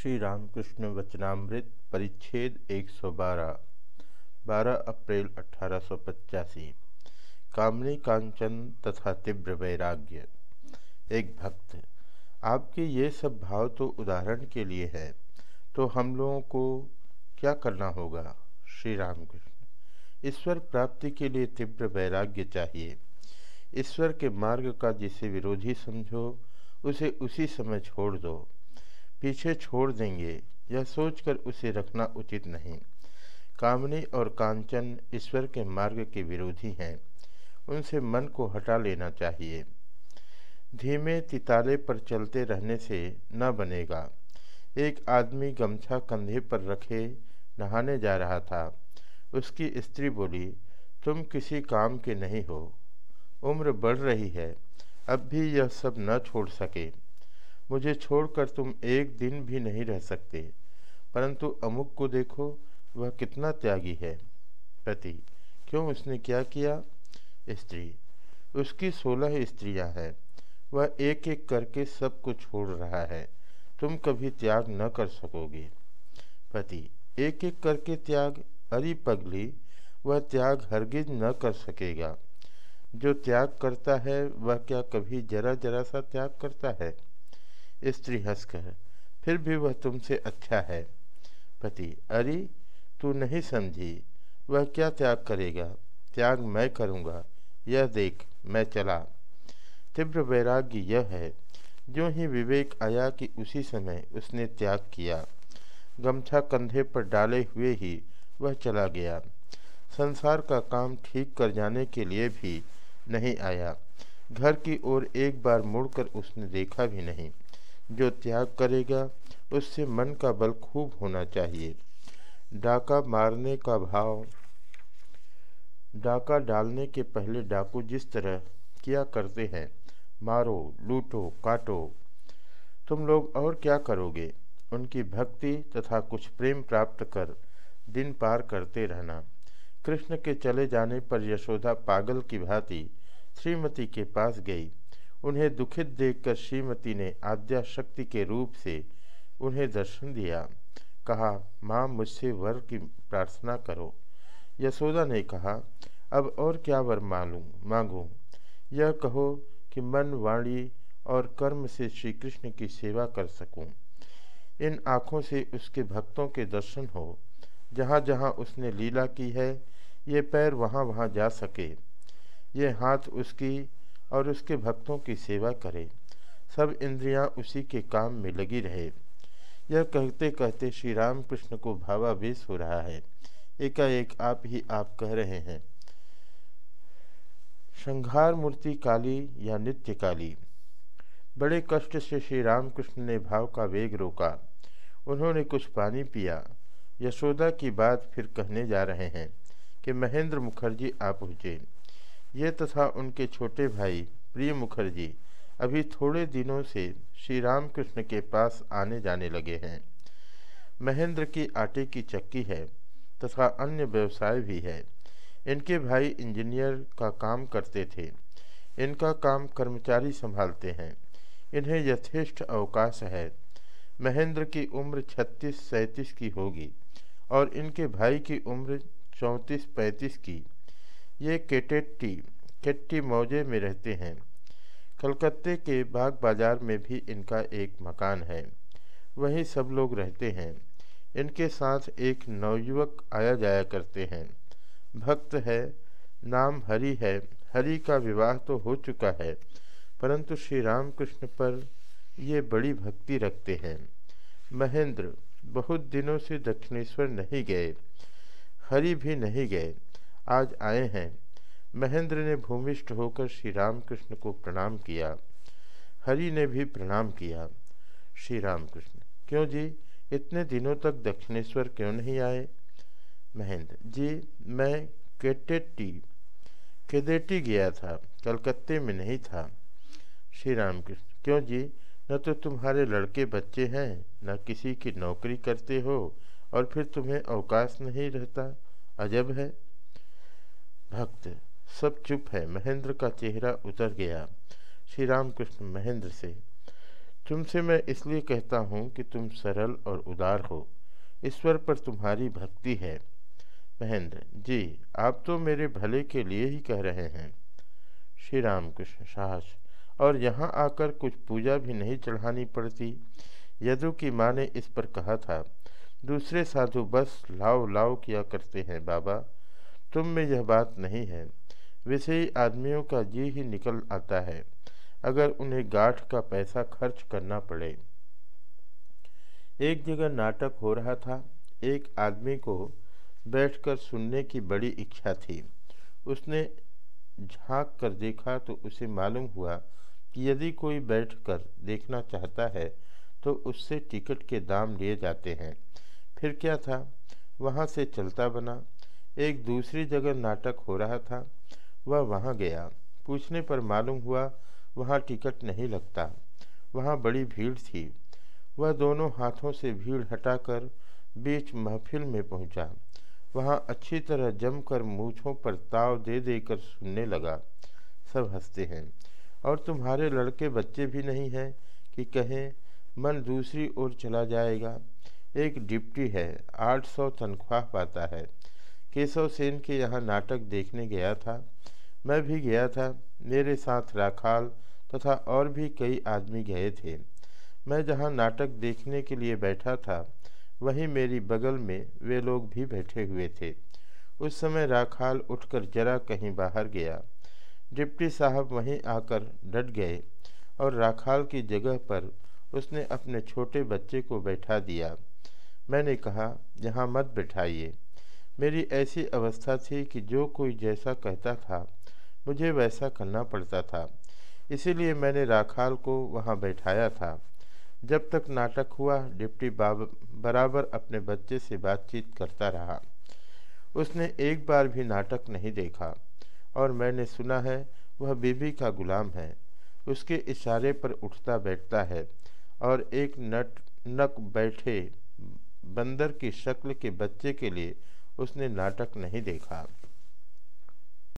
श्री रामकृष्ण वचनामृत परिच्छेद 112 12 अप्रैल अठारह कामनी कांचन तथा तीव्र वैराग्य। एक भक्त, आपके ये सब भाव तो उदाहरण के लिए है तो हम लोगों को क्या करना होगा? श्री रामकृष्ण, ईश्वर प्राप्ति के लिए तीव्र वैराग्य चाहिए। ईश्वर के मार्ग का जिसे विरोधी समझो, उसे उसी समय छोड़ दो। पीछे छोड़ देंगे, यह सोचकर उसे रखना उचित नहीं। कामनी और कांचन ईश्वर के मार्ग के विरोधी हैं। उनसे मन को हटा लेना चाहिए। धीमे तिताले पर चलते रहने से न बनेगा। एक आदमी गमछा कंधे पर रखे नहाने जा रहा था। उसकी स्त्री बोली, तुम किसी काम के नहीं हो। उम्र बढ़ रही है। अब भी यह सब न छोड़ सके। मुझे छोड़कर तुम एक दिन भी नहीं रह सकते। परंतु अमुक को देखो, वह कितना त्यागी है। पति, क्यों उसने क्या किया? स्त्री, उसकी सोलह स्त्रियाँ हैं। वह एक एक करके सबको छोड़ रहा है। तुम कभी त्याग न कर सकोगे। पति एक एक करके त्याग? अरी पगली, वह त्याग हरगिज न कर सकेगा। जो त्याग करता है, वह क्या कभी जरा जरा सा त्याग करता है? स्त्री हंसकर फिर भी वह तुमसे अच्छा है। पति, अरे, तू नहीं समझी। वह क्या त्याग करेगा? त्याग मैं करूँगा। यह देख, मैं चला। तीव्र वैराग्य यह है। जो ही विवेक आया कि उसी समय उसने त्याग किया। गमछा कंधे पर डाले हुए ही वह चला गया। संसार का काम ठीक कर जाने के लिए भी नहीं आया। घर की ओर एक बार मुड़कर उसने देखा भी नहीं। जो त्याग करेगा, उससे मन का बल खूब होना चाहिए। डाका मारने का भाव। डाका डालने के पहले डाकू जिस तरह किया करते हैं, मारो, लूटो, काटो, तुम लोग और क्या करोगे? उनकी भक्ति तथा कुछ प्रेम प्राप्त कर दिन पार करते रहना। कृष्ण के चले जाने पर यशोदा पागल की भांति श्रीमती के पास गई। उन्हें दुखित देखकर श्रीमती ने आद्या शक्ति के रूप से उन्हें दर्शन दिया। कहा, माँ, मुझसे वर की प्रार्थना करो। यशोदा ने कहा, अब और क्या वर मालूम, मांगूँ? यह कहो कि मन, वाणी और कर्म से श्री कृष्ण की सेवा कर सकूँ। इन आँखों से उसके भक्तों के दर्शन हो। जहाँ जहाँ उसने लीला की है, ये पैर वहाँ वहाँ जा सके। ये हाथ उसकी और उसके भक्तों की सेवा करे। सब इंद्रियाँ उसी के काम में लगी रहे। यह कहते कहते श्री राम कृष्ण को भावावेश हो रहा है। एकाएक आप ही आप कह रहे हैं। संहार मूर्ति काली या नित्य काली? बड़े कष्ट से श्री रामकृष्ण ने भाव का वेग रोका। उन्होंने कुछ पानी पिया। यशोदा की बात फिर कहने जा रहे हैं कि महेंद्र मुखर्जी आ पहुँचे। ये तथा उनके छोटे भाई प्रिय मुखर्जी। अभी थोड़े दिनों से श्री रामकृष्ण के पास आने जाने लगे हैं। महेंद्र की आटे की चक्की है तथा अन्य व्यवसाय भी है। इनके भाई इंजीनियर का काम करते थे। इनका काम कर्मचारी संभालते हैं। इन्हें यथेष्ट अवकाश है। महेंद्र की उम्र छत्तीस सैंतीस की होगी और इनके भाई की उम्र चौंतीस पैंतीस की। ये केटेट्टी, केट्टी मौजे में रहते हैं। कलकत्ते के बाग बाज़ार में भी इनका एक मकान है। वहीं सब लोग रहते हैं। इनके साथ एक नवयुवक आया जाया करते हैं। भक्त है, नाम हरि है। हरि का विवाह तो हो चुका है, परंतु श्री रामकृष्ण पर ये बड़ी भक्ति रखते हैं। महेंद्र बहुत दिनों से दक्षिणेश्वर नहीं गए। हरि भी नहीं गए। आज आए हैं। महेंद्र ने भूमिष्ठ होकर श्री रामकृष्ण को प्रणाम किया। हरि ने भी प्रणाम किया। श्री रामकृष्ण क्यों जी? इतने दिनों तक दक्षिणेश्वर क्यों नहीं आए? महेंद्र, जी, मैं केटेटी केदेटी गया था, कलकत्ते में नहीं था। श्री रामकृष्ण क्यों जी? न तो तुम्हारे लड़के बच्चे हैं, न किसी की नौकरी करते हो, और फिर तुम्हें अवकाश नहीं रहता। अजब है। भक्त सब चुप है। महेंद्र का चेहरा उतर गया। श्री रामकृष्ण महेंद्र से, तुमसे मैं इसलिए कहता हूँ कि तुम सरल और उदार हो। ईश्वर पर तुम्हारी भक्ति है। महेंद्र, जी, आप तो मेरे भले के लिए ही कह रहे हैं। श्री राम कृष्ण साहस, और यहाँ आकर कुछ पूजा भी नहीं चढ़ानी पड़ती? यदु की माँ ने इस पर कहा था, दूसरे साधु बस लाओ लाओ किया करते हैं बाबा। तुम में यह बात नहीं है। विषयी आदमियों का जी ही निकल आता है, अगर उन्हें गाठ का पैसा खर्च करना पड़े। एक जगह नाटक हो रहा था, एक आदमी को बैठकर सुनने की बड़ी इच्छा थी। उसने झाँक कर देखा तो उसे मालूम हुआ कि यदि कोई बैठकर देखना चाहता है तो उससे टिकट के दाम लिए जाते हैं। फिर क्या था? वहाँ से चलता बना एक दूसरी जगह नाटक हो रहा था, वह वहाँ गया। पूछने पर मालूम हुआ, वहाँ टिकट नहीं लगता। वहाँ बड़ी भीड़ थी। वह दोनों हाथों से भीड़ हटाकर बीच महफिल में पहुँचा। वहाँ अच्छी तरह जमकर मूछों पर ताव दे देकर सुनने लगा। सब हँसते हैं। और तुम्हारे लड़के बच्चे भी नहीं हैं कि कहें, मन दूसरी ओर चला जाएगा। एक डिप्टी है, आठ सौ तनख्वाह पाता है। केशव सेन के यहाँ नाटक देखने गया था। मैं भी गया था। मेरे साथ राखाल तथा तो और भी कई आदमी गए थे। मैं जहाँ नाटक देखने के लिए बैठा था, वहीं मेरी बगल में वे लोग भी बैठे हुए थे। उस समय राखाल उठकर जरा कहीं बाहर गया। डिप्टी साहब वहीं आकर डट गए और राखाल की जगह पर उसने अपने छोटे बच्चे को बैठा दिया। मैंने कहा, यहाँ मत बैठाइए। मेरी ऐसी अवस्था थी कि जो कोई जैसा कहता था, मुझे वैसा करना पड़ता था। इसीलिए मैंने राखाल को वहाँ बैठाया था। जब तक नाटक हुआ, डिप्टी बाब बराबर अपने बच्चे से बातचीत करता रहा। उसने एक बार भी नाटक नहीं देखा और मैंने सुना है, वह बीबी का गुलाम है। उसके इशारे पर उठता बैठता है और एक नट, नक बैठे, बंदर की शक्ल के बच्चे के लिए उसने नाटक नहीं देखा।